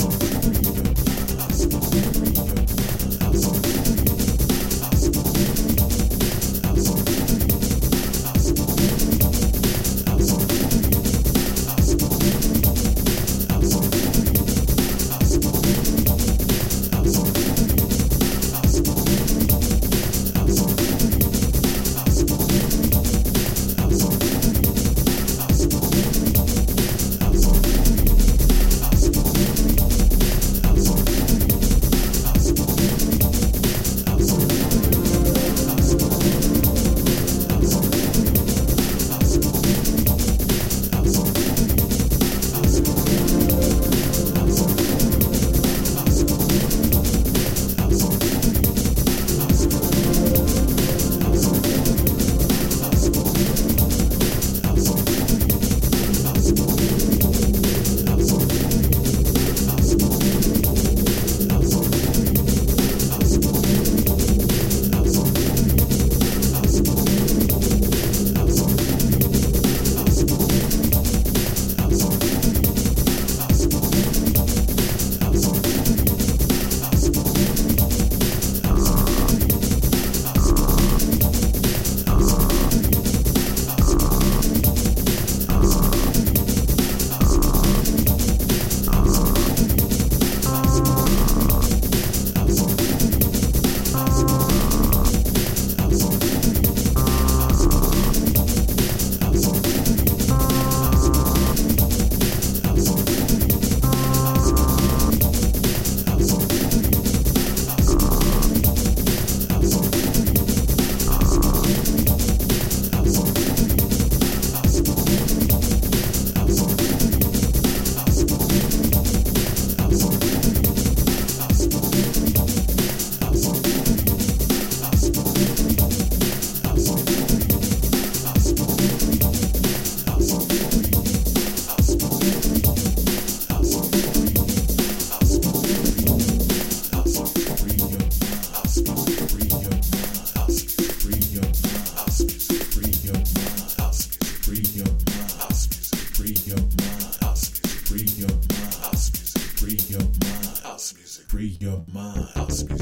house. free your mind. House music, free your mind. House music, free your mind. House music, free your mind. House music.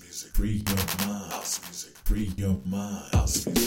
Music, free your mind. House music, free your mind. House music.